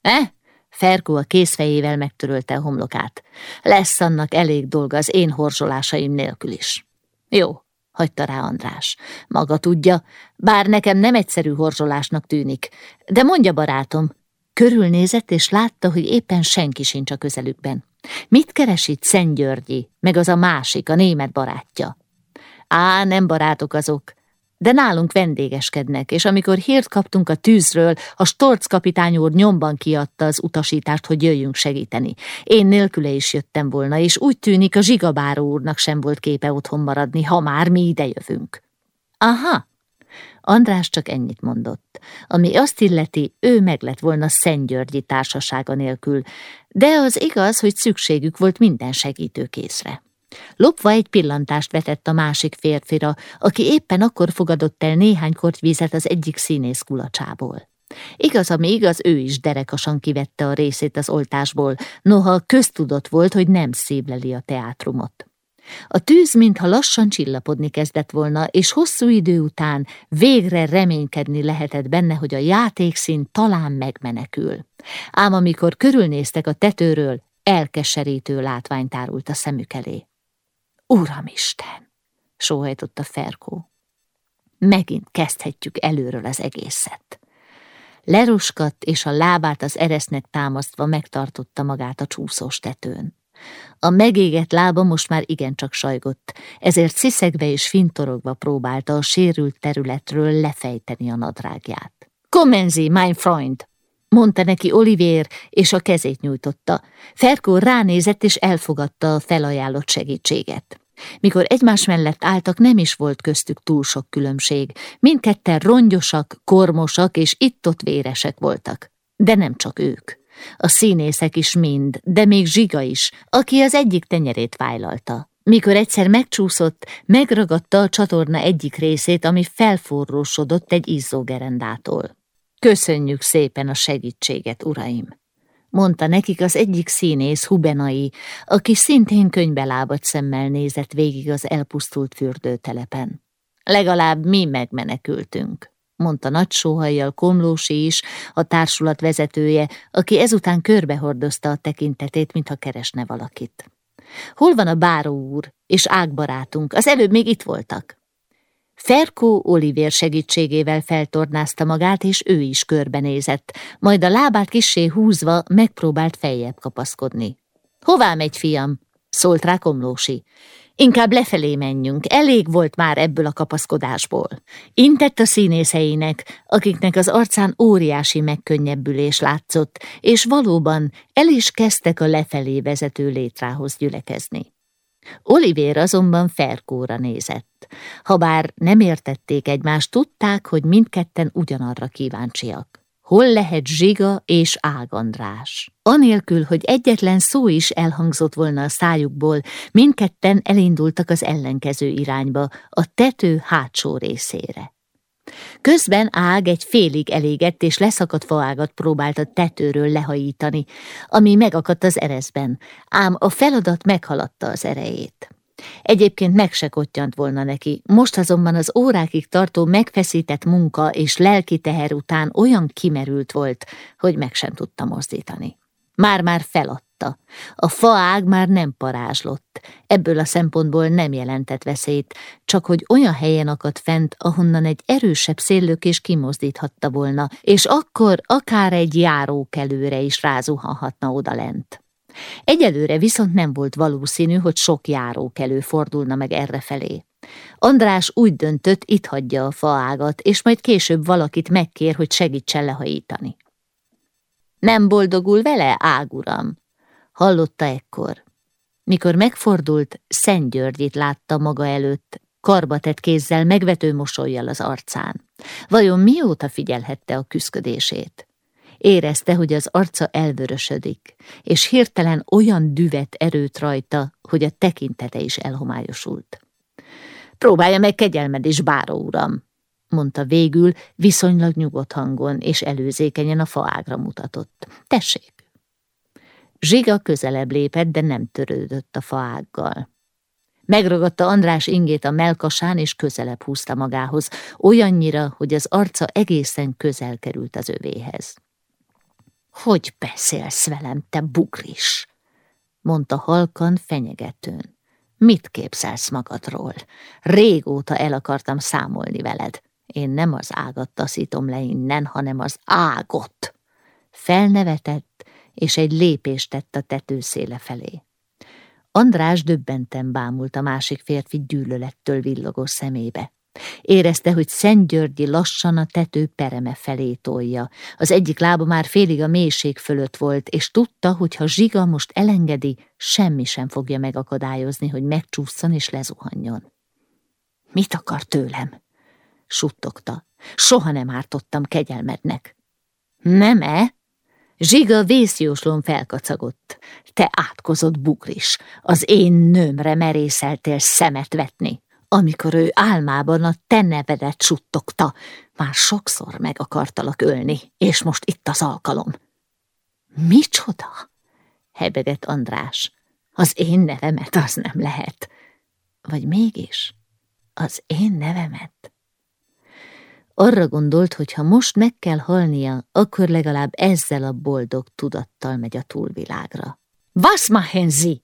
Eh? Ferkó a kézfejével megtörölte a homlokát. Lesz annak elég dolga az én horzsolásaim nélkül is. Jó, hagyta rá András. Maga tudja, bár nekem nem egyszerű horzsolásnak tűnik, de mondja barátom, körülnézett és látta, hogy éppen senki sincs a közelükben. Mit keres itt Szent Györgyi, meg az a másik, a német barátja? Á, nem barátok azok, de nálunk vendégeskednek, és amikor hírt kaptunk a tűzről, a Storc kapitány úr nyomban kiadta az utasítást, hogy jöjjünk segíteni. Én nélküle is jöttem volna, és úgy tűnik, a zsigabáró úrnak sem volt képe otthon maradni, ha már mi idejövünk. Aha, András csak ennyit mondott. Ami azt illeti, ő meg lett volna Szentgyörgyi társasága nélkül, de az igaz, hogy szükségük volt minden segítőkészre. Lopva egy pillantást vetett a másik férfira, aki éppen akkor fogadott el néhány kortyvizet az egyik színész kulacsából. Igaz, ami igaz, ő is derekasan kivette a részét az oltásból, noha köztudott volt, hogy nem szívleli a teátrumot. A tűz mintha lassan csillapodni kezdett volna, és hosszú idő után végre reménykedni lehetett benne, hogy a játékszín talán megmenekül. Ám amikor körülnéztek a tetőről, elkeserítő látvány tárult a szemük elé. Uramisten! sóhajtotta Ferkó. Megint kezdhetjük előről az egészet. Leroskadt, és a lábát az eresznek támasztva megtartotta magát a csúszós tetőn. A megégett lába most már igencsak sajgott, ezért sziszegve és fintorogva próbálta a sérült területről lefejteni a nadrágját. Comenzi, mein Freund! mondta neki Olivier, és a kezét nyújtotta. Ferkó ránézett, és elfogadta a felajánlott segítséget. Mikor egymás mellett álltak, nem is volt köztük túl sok különbség. Mindketten rongyosak, kormosak és itt-ott véresek voltak. De nem csak ők. A színészek is mind, de még Zsiga is, aki az egyik tenyerét fájlalta. Mikor egyszer megcsúszott, megragadta a csatorna egyik részét, ami felforrósodott egy izzógerendától. Köszönjük szépen a segítséget, uraim! Mondta nekik az egyik színész Hubenai, aki szintén könybelábat szemmel nézett végig az elpusztult fürdőtelepen. Legalább mi megmenekültünk mondta nagy sóhajjal Komlósi is, a társulat vezetője, aki ezután körbehordozta a tekintetét, mintha keresne valakit. Hol van a báró úr és ágbarátunk? Az előbb még itt voltak. Ferkó Oliver segítségével feltornázta magát, és ő is körbenézett, majd a lábát kissé húzva megpróbált feljebb kapaszkodni. Hová megy, fiam? szólt rá Komlósi. Inkább lefelé menjünk, elég volt már ebből a kapaszkodásból. Intett a színészeinek, akiknek az arcán óriási megkönnyebbülés látszott, és valóban el is kezdtek a lefelé vezető létrához gyülekezni. Olivér azonban Ferkóra nézett. Habár nem értették egymást, tudták, hogy mindketten ugyanarra kíváncsiak hol lehet Zsiga és Ágandrás. Anélkül, hogy egyetlen szó is elhangzott volna a szájukból, mindketten elindultak az ellenkező irányba, a tető hátsó részére. Közben Ág egy félig elégett és leszakadt faágat próbált a tetőről lehajítani, ami megakadt az ereszben, ám a feladat meghaladta az erejét. Egyébként meg se volna neki, most azonban az órákig tartó megfeszített munka és lelki teher után olyan kimerült volt, hogy meg sem tudta mozdítani. Már-már feladta. A faág már nem parázslott, ebből a szempontból nem jelentett veszélyt, csak hogy olyan helyen akadt fent, ahonnan egy erősebb széllökés kimozdíthatta volna, és akkor akár egy járókelőre is rázuhanhatna odalent. Egyelőre viszont nem volt valószínű, hogy sok járókelő fordulna meg errefelé. András úgy döntött, itt hagyja a faágat, és majd később valakit megkér, hogy segítsen lehajítani. Nem boldogul vele, águram? Hallotta ekkor. Mikor megfordult, Szent Györgyit látta maga előtt, karbatett kézzel, megvető mosolyjal az arcán. Vajon mióta figyelhette a küszködését? Érezte, hogy az arca elvörösödik, és hirtelen olyan düvet erőt rajta, hogy a tekintete is elhomályosult. Próbálja meg kegyelmed is, báró uram, mondta végül, viszonylag nyugodt hangon, és előzékenyen a faágra mutatott. Tessék! Zsiga közelebb lépett, de nem törődött a faággal. Megragadta András ingét a melkasán, és közelebb húzta magához, olyannyira, hogy az arca egészen közel került az övéhez. Hogy beszélsz velem, te bugris? mondta halkan fenyegetőn. Mit képzelsz magadról? Régóta el akartam számolni veled. Én nem az ágat taszítom le innen, hanem az ágot. Felnevetett, és egy lépést tett a tetőszéle felé. András döbbenten bámult a másik férfi gyűlölettől villogó szemébe. Érezte, hogy Szent Györgyi lassan a tető pereme felé tolja. Az egyik lába már félig a mélység fölött volt, és tudta, hogy ha Zsiga most elengedi, semmi sem fogja megakadályozni, hogy megcsúszson és lezuhanjon. Mit akar tőlem? suttogta. Soha nem ártottam kegyelmednek. Nem-e? Zsiga vészjóslón felkacagott. Te átkozott bugris, az én nőmre merészeltél szemet vetni. Amikor ő álmában a te nevedet suttogta, már sokszor meg akartalak ölni, és most itt az alkalom. Micsoda? hebegett András. Az én nevemet az nem lehet. Vagy mégis az én nevemet? Arra gondolt, hogy ha most meg kell halnia, akkor legalább ezzel a boldog tudattal megy a túlvilágra. Was machen Sie?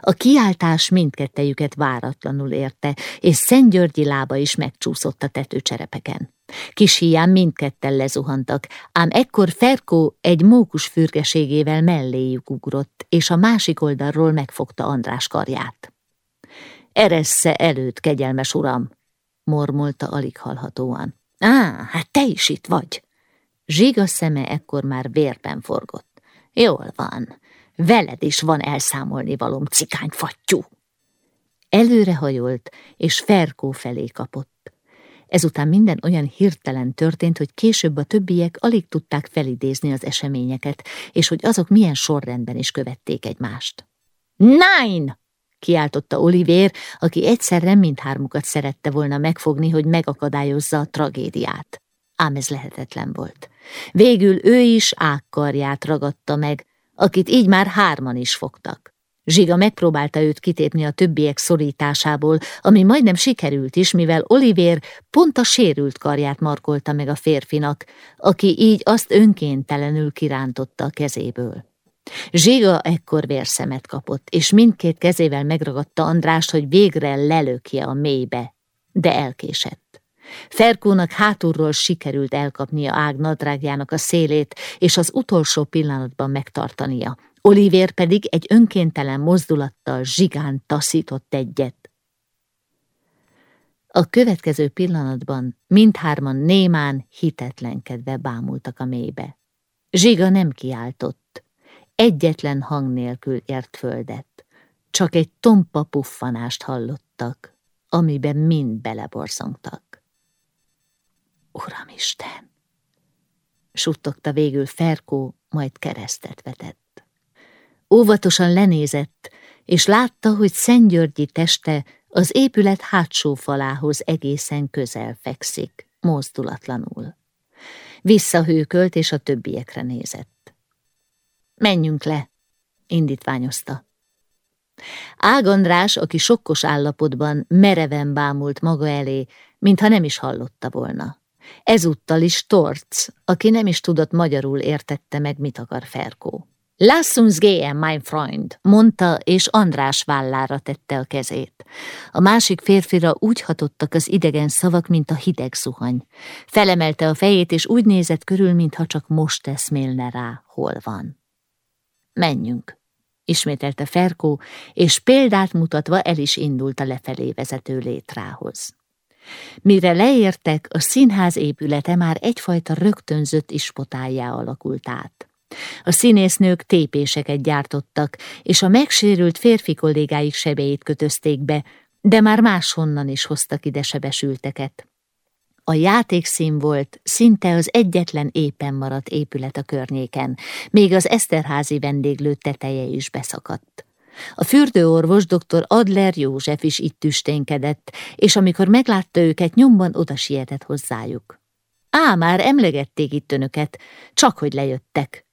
A kiáltás mindkettejüket váratlanul érte, és Szent Györgyi lába is megcsúszott a tetőcserepeken. Kis hián mindketten lezuhantak, ám ekkor Ferkó egy mókus fürgeségével melléjük ugrott, és a másik oldalról megfogta András karját. Eressze előtt, kegyelmes uram, mormolta alig hallhatóan. Á, hát te is itt vagy. Zsiga szeme ekkor már vérben forgott. Jól van, veled is van elszámolni valóm cikányfattyú. Előrehajolt, és Ferkó felé kapott. Ezután minden olyan hirtelen történt, hogy később a többiek alig tudták felidézni az eseményeket, és hogy azok milyen sorrendben is követték egymást. Nine! Kiáltotta Olivér, aki egyszerre mindhármukat szerette volna megfogni, hogy megakadályozza a tragédiát. Ám ez lehetetlen volt. Végül ő is ágkarját ragadta meg, akit így már hárman is fogtak. Zsiga megpróbálta őt kitépni a többiek szorításából, ami majdnem sikerült is, mivel Olivér pont a sérült karját markolta meg a férfinak, aki így azt önkéntelenül kirántotta a kezéből. Zsiga ekkor vérszemet kapott, és mindkét kezével megragadta Andrást, hogy végre lelökje a mélybe, de elkésett. Ferkónak hátulról sikerült elkapnia ág nadrágjának a szélét, és az utolsó pillanatban megtartania. Olivér pedig egy önkéntelen mozdulattal zsigán taszított egyet. A következő pillanatban mindhárman némán, hitetlenkedve bámultak a mélybe. Zsiga nem kiáltott, egyetlen hang nélkül ért földet. Csak egy tompa puffanást hallottak, amiben mind beleborzongtak. Uramisten! Suttogta végül Ferkó, majd keresztet vetett. Óvatosan lenézett, és látta, hogy Szentgyörgyi teste az épület hátsó falához egészen közel fekszik, mozdulatlanul. Visszahőkölt, és a többiekre nézett. Menjünk le, indítványozta. Ágandrás, aki sokkos állapotban mereven bámult maga elé, mintha nem is hallotta volna. Ezúttal is Torc, aki nem is tudott magyarul értette meg, mit akar Ferkó. Lass uns gehen, mein Freund, mondta, és András vállára tette a kezét. A másik férfira úgy hatottak az idegen szavak, mint a hideg zuhany. Felemelte a fejét, és úgy nézett körül, mintha csak most eszmélne rá, hol van. Menjünk, ismételte Ferkó, és példát mutatva el is indult a lefelé vezető létrához. Mire leértek, a színház épülete már egyfajta rögtönzött ispotáljá alakult át. A színésznők tépéseket gyártottak, és a megsérült férfi kollégáik sebeit kötözték be, de már máshonnan is hoztak ide sebesülteket. A játékszín volt szinte az egyetlen éppen maradt épület a környéken, még az Eszterházi vendéglő teteje is beszakadt. A fürdőorvos dr. Adler József is itt tüsténkedett, és amikor meglátta őket, nyomban oda sietett hozzájuk. Á, már emlegették itt önöket, csak hogy lejöttek.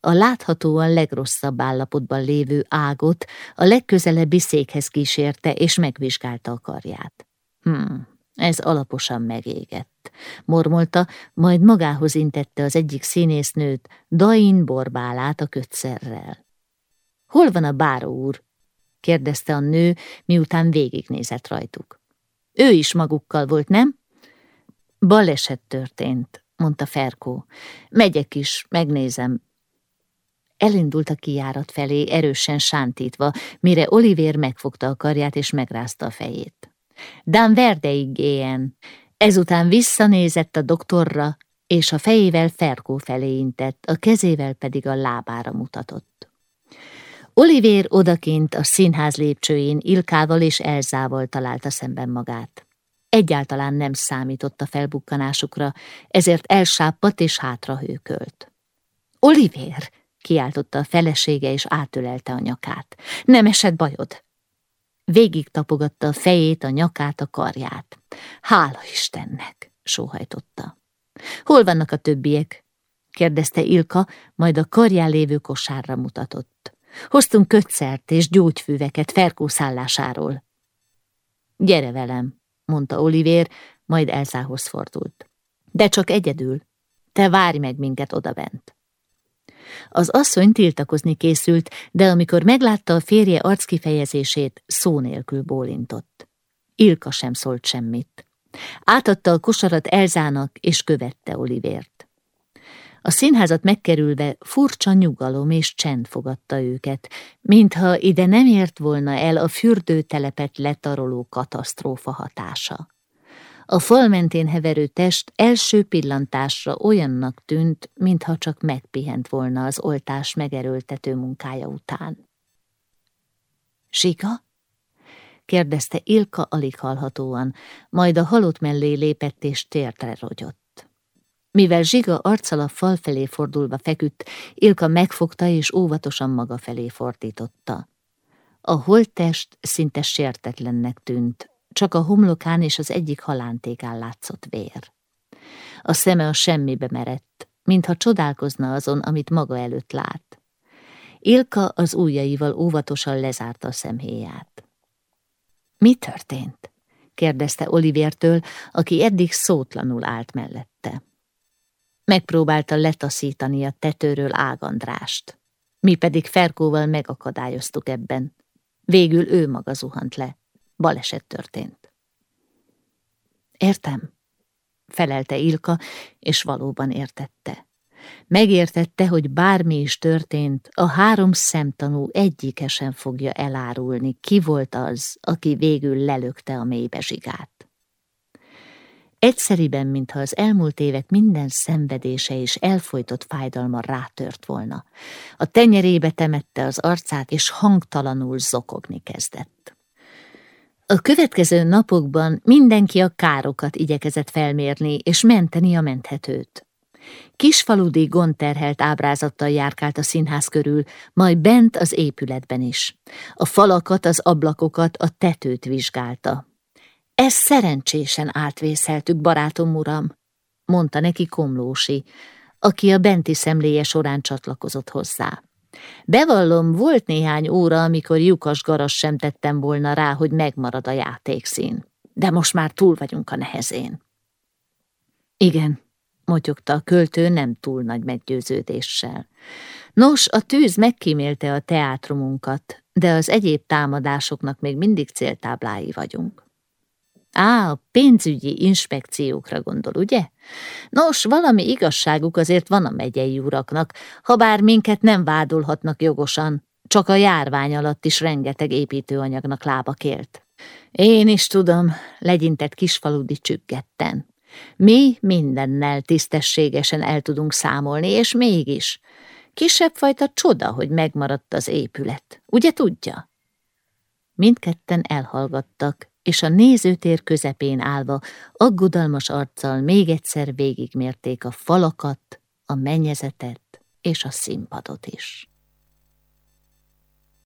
A láthatóan legrosszabb állapotban lévő ágot a legközelebbi székhez kísérte, és megvizsgálta a karját. Hmm, ez alaposan megégett, mormolta, majd magához intette az egyik színésznőt, Dain borbálát a kötszerrel. Hol van a báró úr? kérdezte a nő, miután végignézett rajtuk. Ő is magukkal volt, nem? Baleset történt, mondta Ferkó. Megyek is, megnézem. Elindult a kijárat felé, erősen sántítva, mire Olivér megfogta a karját és megrázta a fejét. Dan Verdeig géjen. Ezután visszanézett a doktorra, és a fejével Ferkó felé intett, a kezével pedig a lábára mutatott. Olivér odakint a színház lépcsőjén Ilkával és Elzával találta szemben magát. egyáltalán nem számított a felbukkanásukra, ezért elsápadt és hátrahőkölt. Olivér! kiáltotta a felesége, és átölelte a nyakát. Nem esett bajod? Végig tapogatta a fejét, a nyakát, a karját. Hála Istennek, sóhajtotta. Hol vannak a többiek? kérdezte Ilka, majd a karján lévő kosárra mutatott. Hoztunk kötszert és gyógyfűveket ferkószállásáról. Gyere velem, mondta Olivér, majd Elzához fordult. De csak egyedül. Te várj meg minket odabent. Az asszony tiltakozni készült, de amikor meglátta a férje arckifejezését, szó nélkül bólintott. Ilka sem szólt semmit. Átadta a kosarat Elzának, és követte Olivért. A színházat megkerülve furcsa nyugalom és csend fogadta őket, mintha ide nem ért volna el a fürdőtelepet letaroló katasztrófa hatása. A fal mentén heverő test első pillantásra olyannak tűnt, mintha csak megpihent volna az oltás megerőltető munkája után. Sika? kérdezte Ilka alig hallhatóan, majd a halott mellé lépett és tértre rogyott. Mivel Zsiga arccal a fal felé fordulva feküdt, Ilka megfogta és óvatosan maga felé fordította. A holttest szinte sértetlennek tűnt, csak a homlokán és az egyik halántékán látszott vér. A szeme a semmibe merett, mintha csodálkozna azon, amit maga előtt lát. Ilka az ujjaival óvatosan lezárta a szemhéját. Mi történt? kérdezte Olivértől, aki eddig szótlanul állt mellette. Megpróbálta letaszítani a tetőről Ágandrást. Mi pedig Ferkóval megakadályoztuk ebben. Végül ő maga zuhant le. Baleset történt. Értem, felelte Ilka, és valóban értette. Megértette, hogy bármi is történt, a három szemtanú egyike sem fogja elárulni, ki volt az, aki végül lelökte a mélybe zsigát. Egyszeriben, mintha az elmúlt évek minden szenvedése és elfolytott fájdalma rátört volna. A tenyerébe temette az arcát, és hangtalanul zokogni kezdett. A következő napokban mindenki a károkat igyekezett felmérni és menteni a menthetőt. Kisfaludi gondterhelt ábrázattal járkált a színház körül, majd bent az épületben is. A falakat, az ablakokat, a tetőt vizsgálta. Ez szerencsésen átvészeltük, barátom uram, mondta neki Komlósi, aki a benti szemléje során csatlakozott hozzá. Bevallom, volt néhány óra, amikor lyukas garas sem tettem volna rá, hogy megmarad a játékszín. De most már túl vagyunk a nehezén. Igen, motyogta a költő nem túl nagy meggyőződéssel. Nos, a tűz megkímélte a teátrumunkat, de az egyéb támadásoknak még mindig céltáblái vagyunk. Á, a pénzügyi inspekciókra gondol, ugye? Nos, valami igazságuk azért van a megyei uraknak, ha bár minket nem vádolhatnak jogosan, csak a járvány alatt is rengeteg építőanyagnak lába kélt. Én is tudom, legyintett kisfaludi csüggetten. Mi mindennel tisztességesen el tudunk számolni, és mégis. Kisebb fajta csoda, hogy megmaradt az épület. Ugye tudja? Mindketten elhallgattak, és a nézőtér közepén állva, aggodalmas arccal még egyszer végigmérték a falakat, a mennyezetet és a színpadot is.